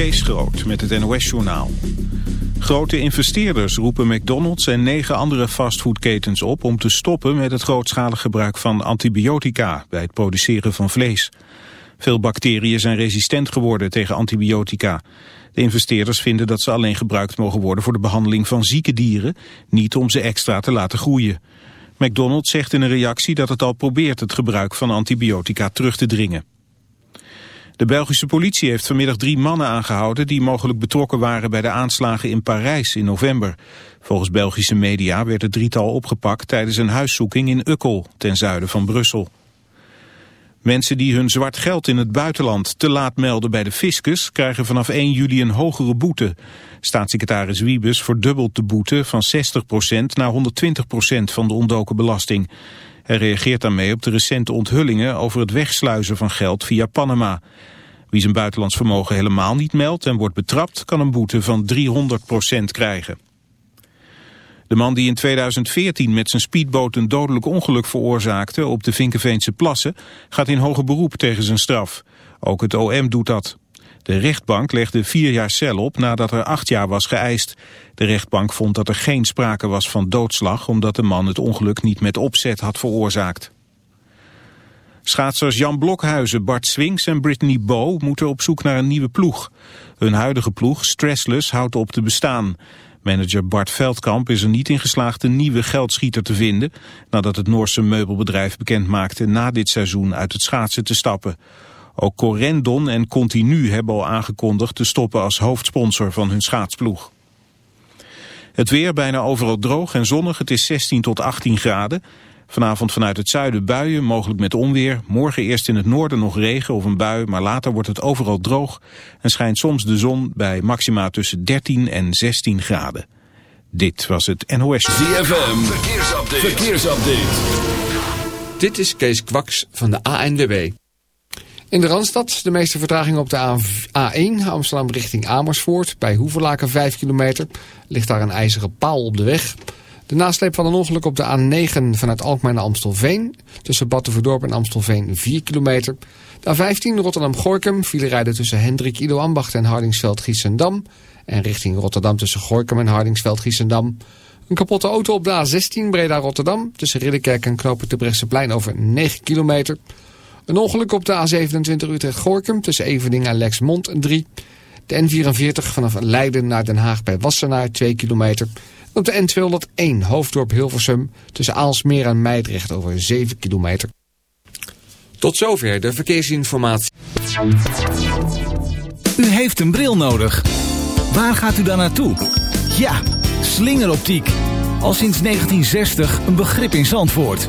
Kees met het NOS-journaal. Grote investeerders roepen McDonald's en negen andere fastfoodketens op... om te stoppen met het grootschalig gebruik van antibiotica bij het produceren van vlees. Veel bacteriën zijn resistent geworden tegen antibiotica. De investeerders vinden dat ze alleen gebruikt mogen worden voor de behandeling van zieke dieren... niet om ze extra te laten groeien. McDonald's zegt in een reactie dat het al probeert het gebruik van antibiotica terug te dringen. De Belgische politie heeft vanmiddag drie mannen aangehouden die mogelijk betrokken waren bij de aanslagen in Parijs in november. Volgens Belgische media werd het drietal opgepakt tijdens een huiszoeking in Ukkel, ten zuiden van Brussel. Mensen die hun zwart geld in het buitenland te laat melden bij de fiscus krijgen vanaf 1 juli een hogere boete. Staatssecretaris Wiebes verdubbelt de boete van 60% naar 120% van de ontdoken belasting. Hij reageert daarmee op de recente onthullingen over het wegsluizen van geld via Panama. Wie zijn buitenlands vermogen helemaal niet meldt en wordt betrapt... kan een boete van 300% krijgen. De man die in 2014 met zijn speedboot een dodelijk ongeluk veroorzaakte... op de Vinkenveense plassen, gaat in hoger beroep tegen zijn straf. Ook het OM doet dat. De rechtbank legde vier jaar cel op nadat er acht jaar was geëist. De rechtbank vond dat er geen sprake was van doodslag... omdat de man het ongeluk niet met opzet had veroorzaakt. Schaatsers Jan Blokhuizen, Bart Swings en Brittany Bow moeten op zoek naar een nieuwe ploeg. Hun huidige ploeg, Stressless, houdt op te bestaan. Manager Bart Veldkamp is er niet in geslaagd een nieuwe geldschieter te vinden... nadat het Noorse meubelbedrijf bekend maakte na dit seizoen uit het schaatsen te stappen. Ook Corendon en Continu hebben al aangekondigd te stoppen als hoofdsponsor van hun schaatsploeg. Het weer bijna overal droog en zonnig. Het is 16 tot 18 graden. Vanavond vanuit het zuiden buien, mogelijk met onweer. Morgen eerst in het noorden nog regen of een bui, maar later wordt het overal droog. En schijnt soms de zon bij maxima tussen 13 en 16 graden. Dit was het NOS. ZFM, verkeersupdate. verkeersupdate. Dit is Kees Kwaks van de ANWB. In de Randstad de meeste vertraging op de A1 Amsterdam richting Amersfoort. Bij Hoevelaken 5 kilometer ligt daar een ijzeren paal op de weg. De nasleep van een ongeluk op de A9 vanuit Alkmaar naar Amstelveen. Tussen Battenverdorp en Amstelveen 4 kilometer. De A15 Rotterdam-Gorkum file rijden tussen Hendrik Ido Ambacht en Hardingsveld-Giessendam. En richting Rotterdam tussen Gorkum en Hardingsveld-Giessendam. Een kapotte auto op de A16 Breda-Rotterdam. Tussen Ridderkerk en Knopen plein over 9 kilometer. Een ongeluk op de A27 Utrecht-Gorkum tussen Evening en Lexmond 3. De N44 vanaf Leiden naar Den Haag bij Wassenaar 2 kilometer. Op de N201 Hoofddorp Hilversum tussen Aalsmeer en Meidrecht over 7 kilometer. Tot zover de verkeersinformatie. U heeft een bril nodig. Waar gaat u dan naartoe? Ja, slingeroptiek. Al sinds 1960 een begrip in Zandvoort.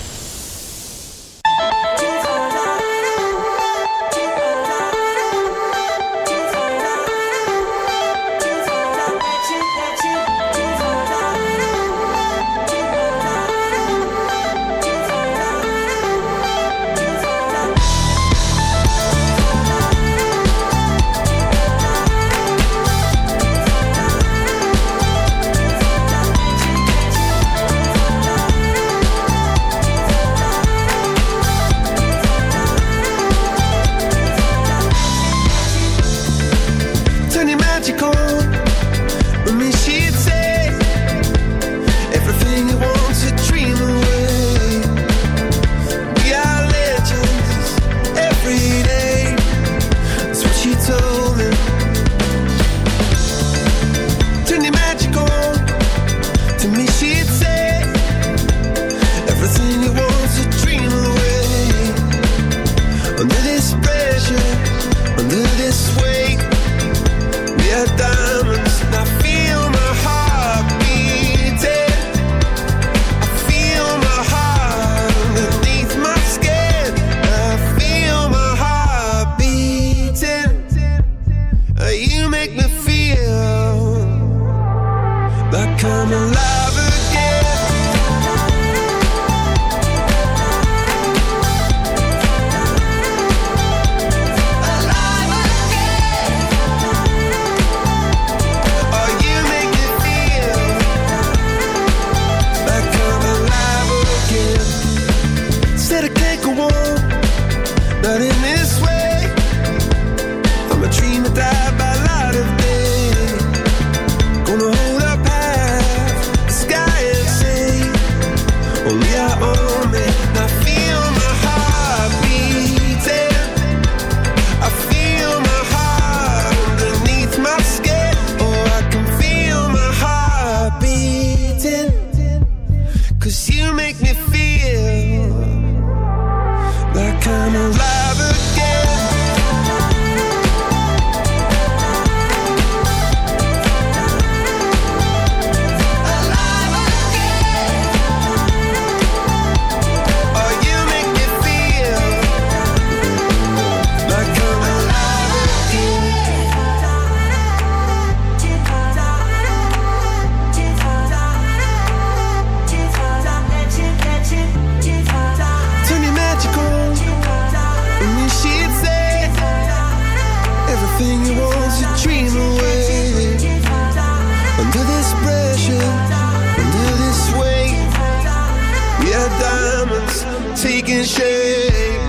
shame.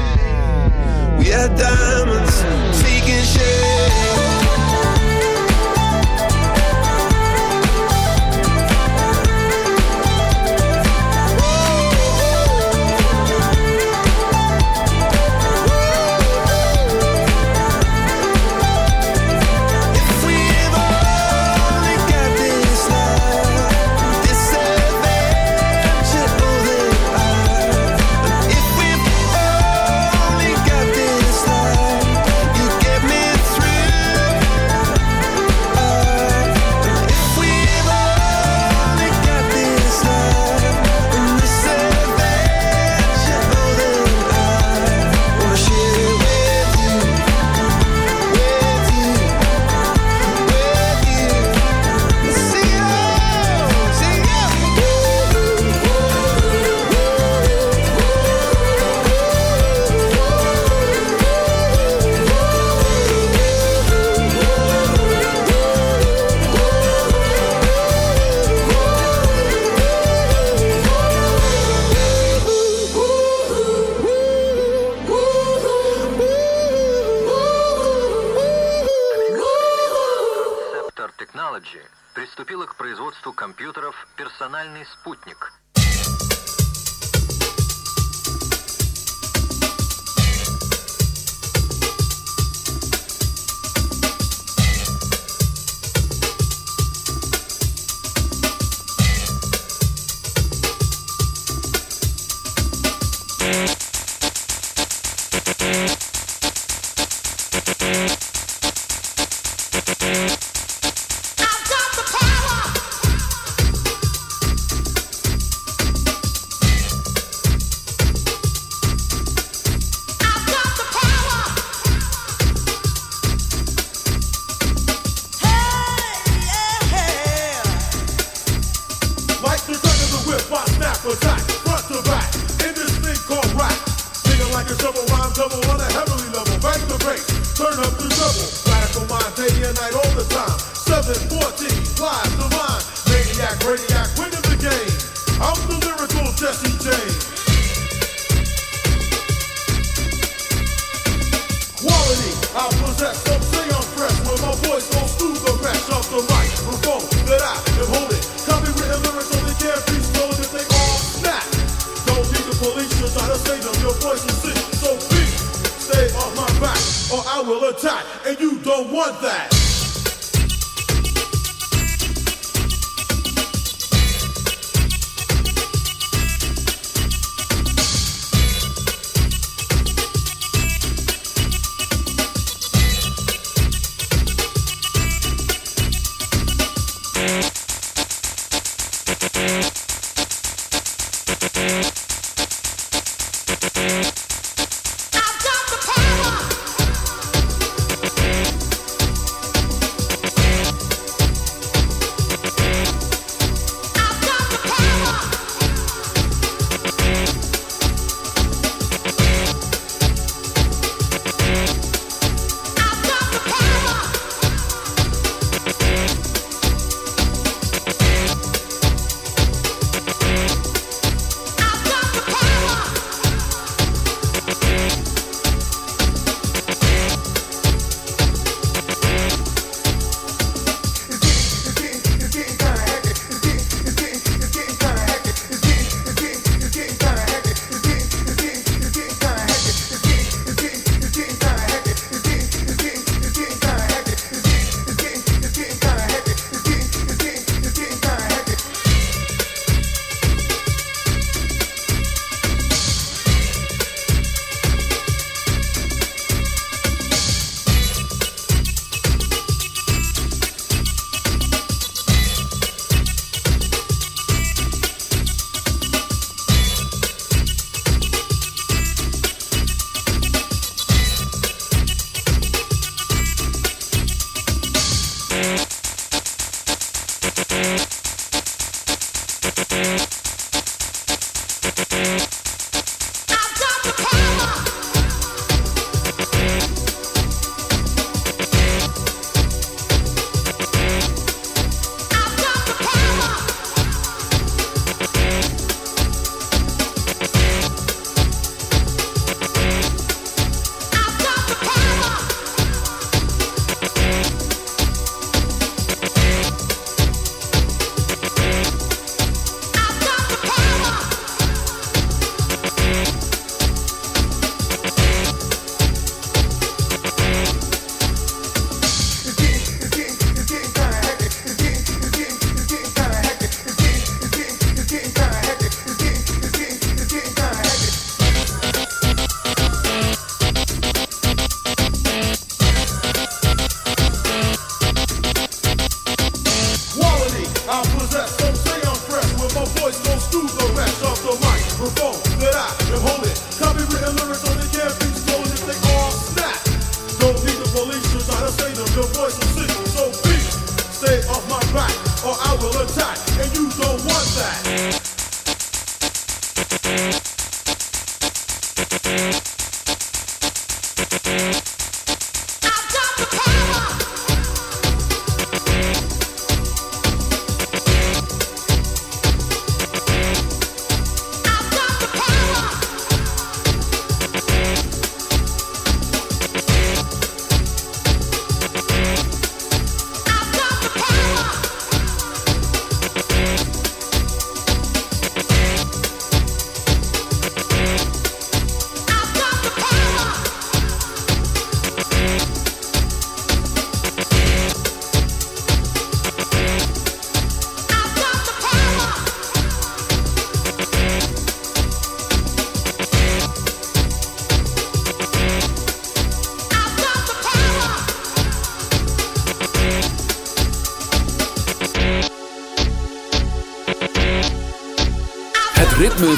We are died.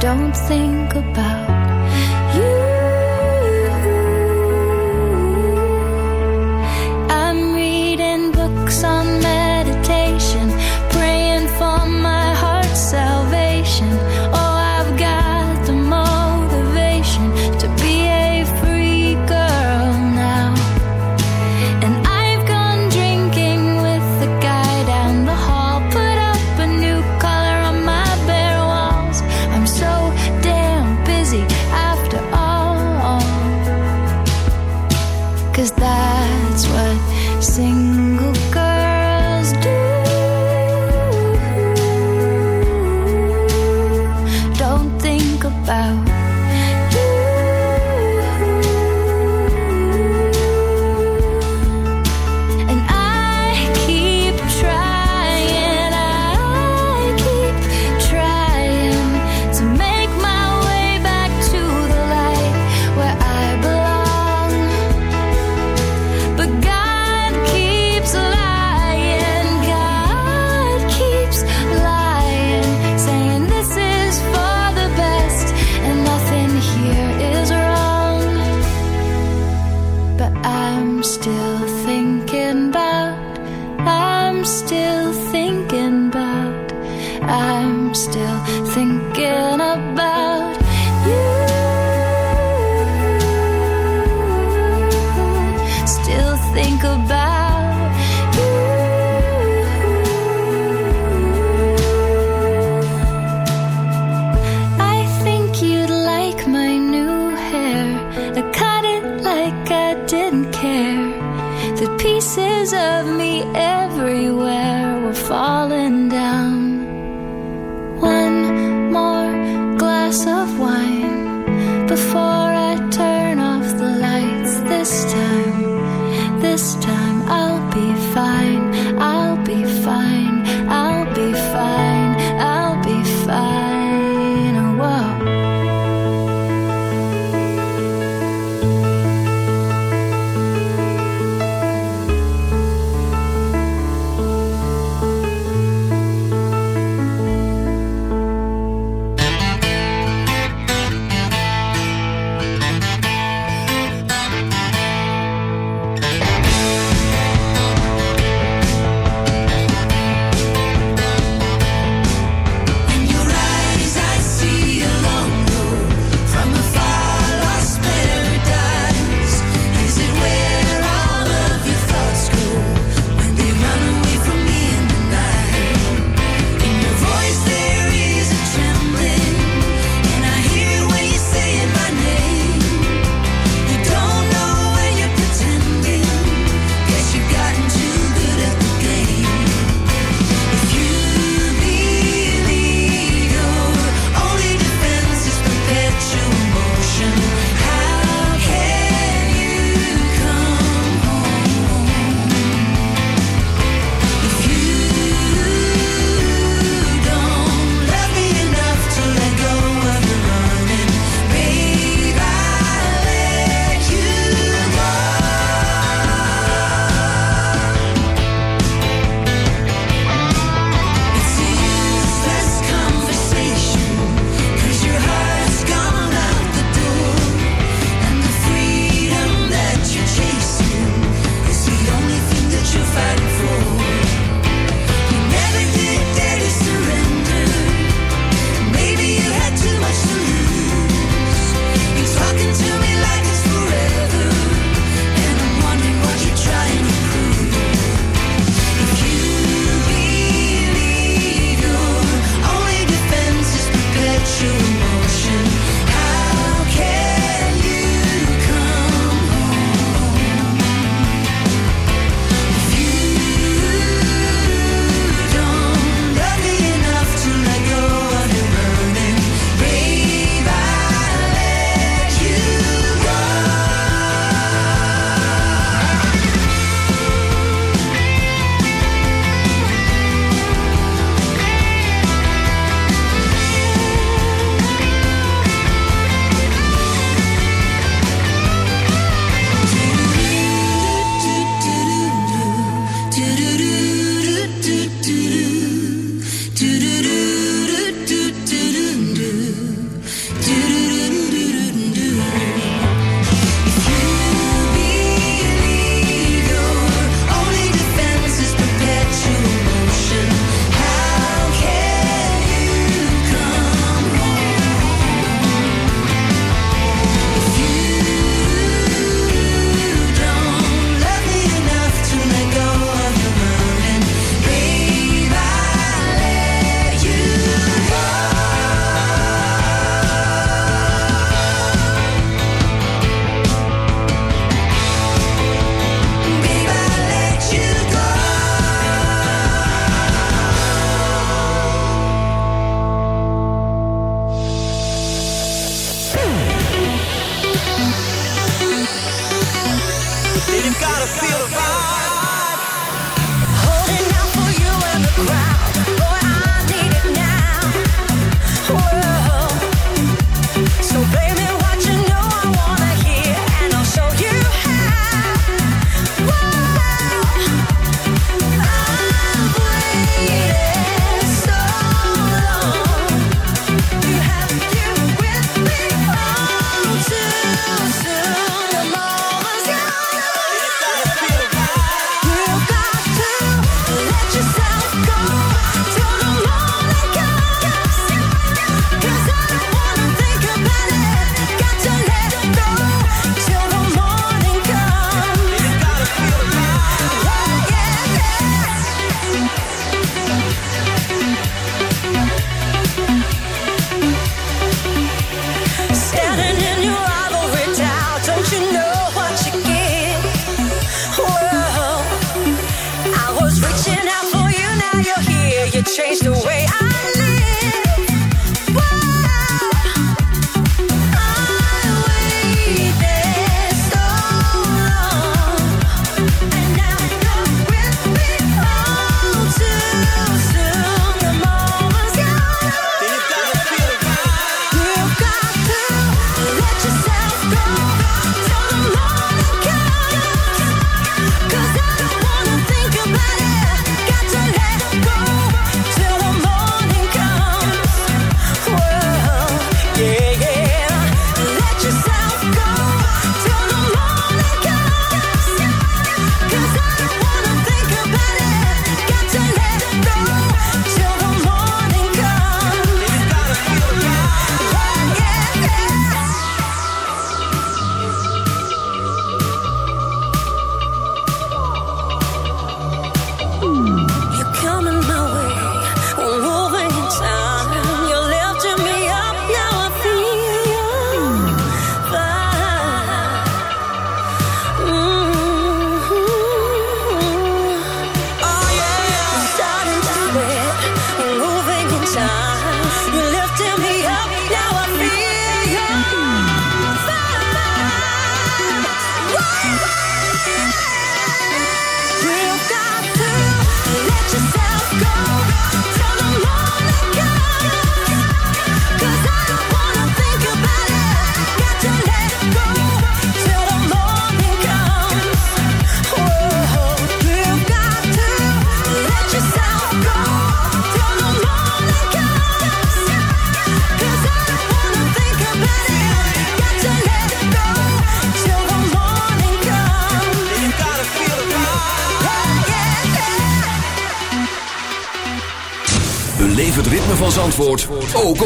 Don't think about pieces of me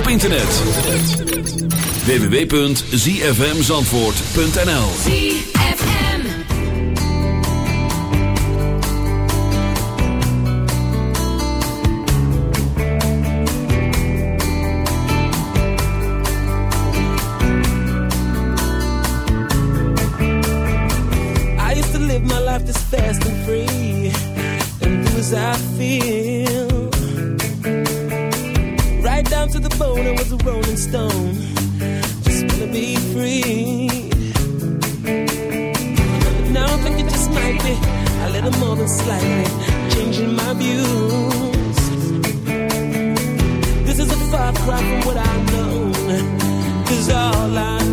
internet. www.zfmzandvoort.nl I used to live my life this fast and free. And do as I feel. changing my views. This is a far cry from what I've cause all I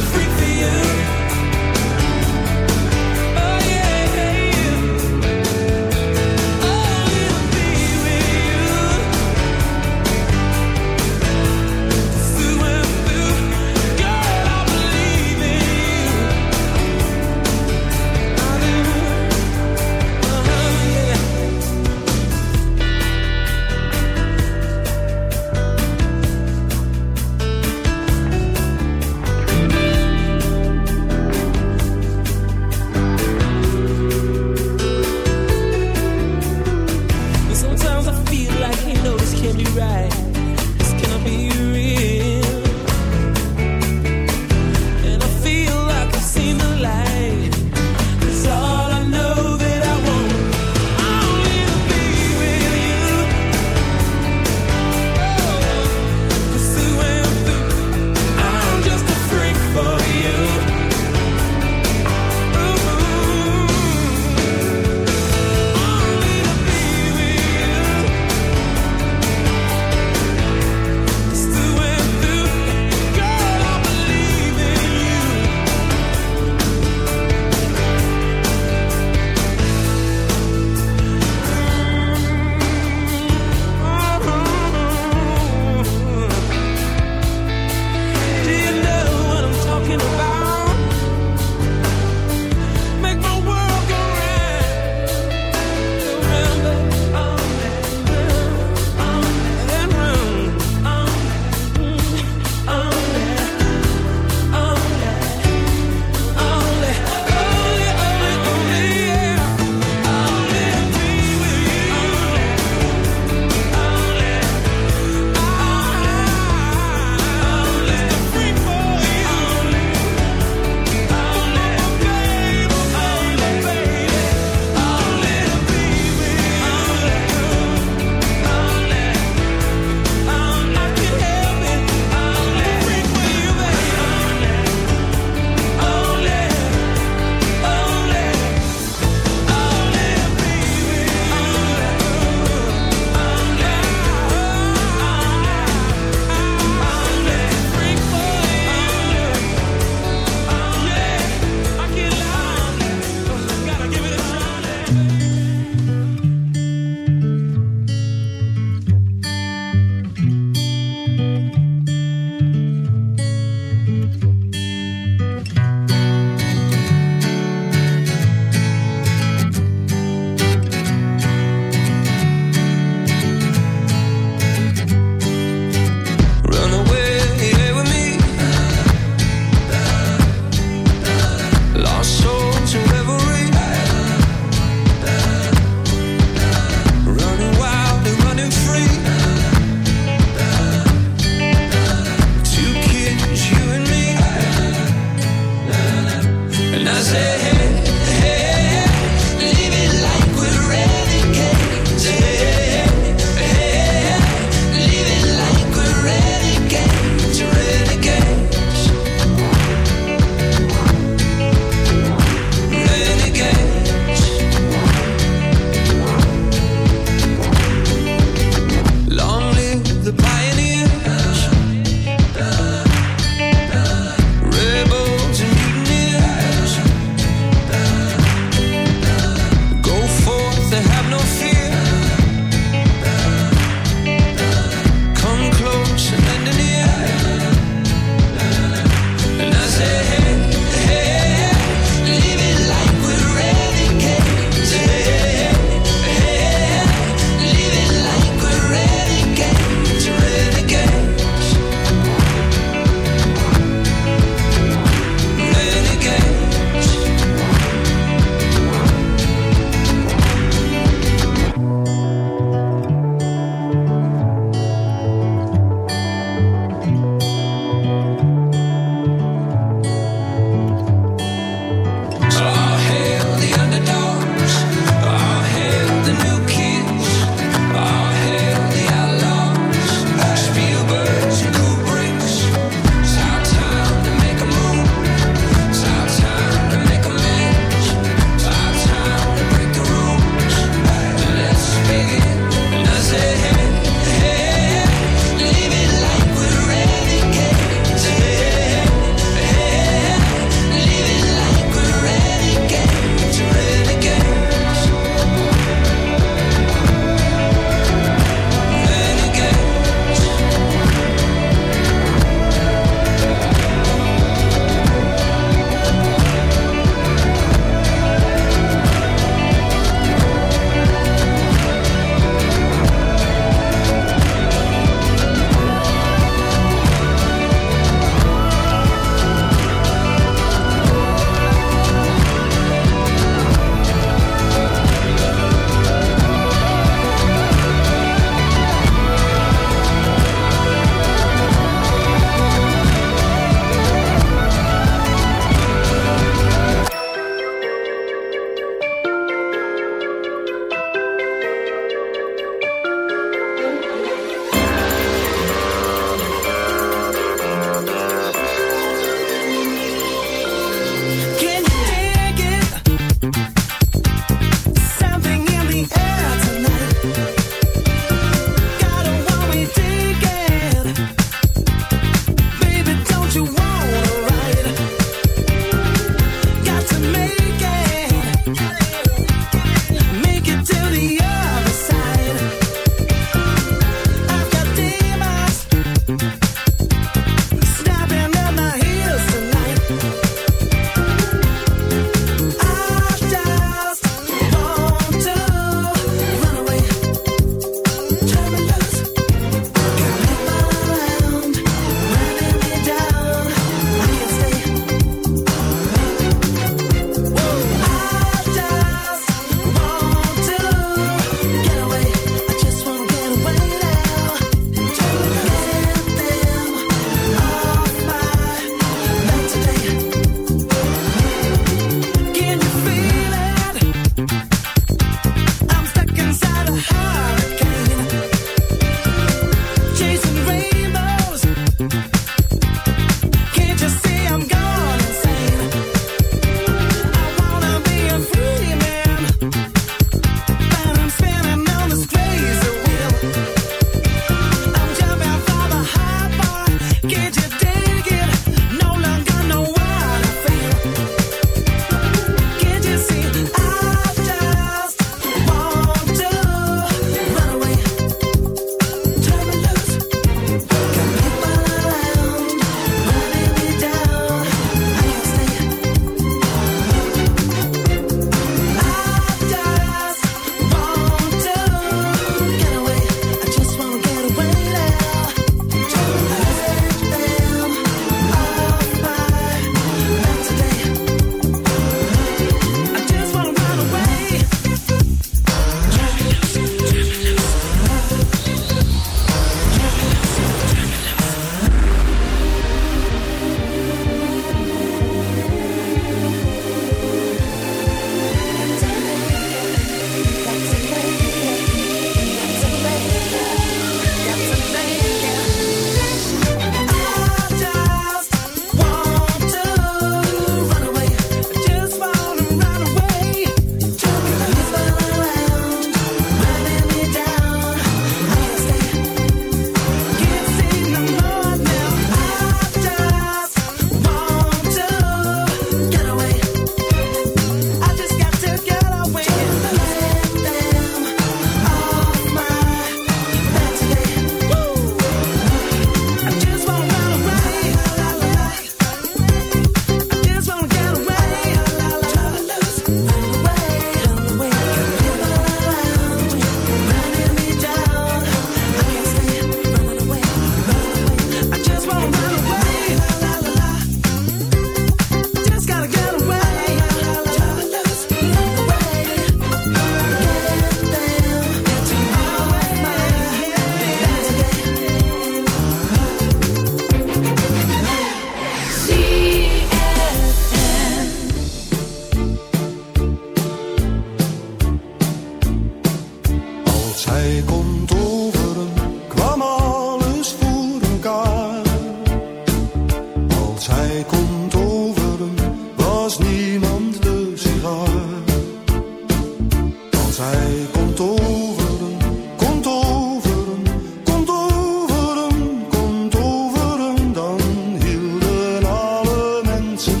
Komt overen, komt overen, komt overen, komt overen. Dan hielden alle mensen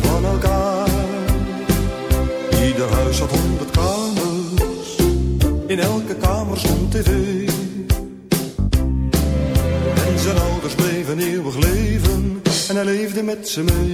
van elkaar. Ieder huis had honderd kamers. In elke kamer stond tv. En zijn ouders bleven eeuwig leven, en hij leefde met ze mee.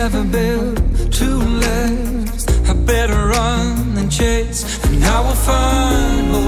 Never built to last. I better run and chase, and I will find.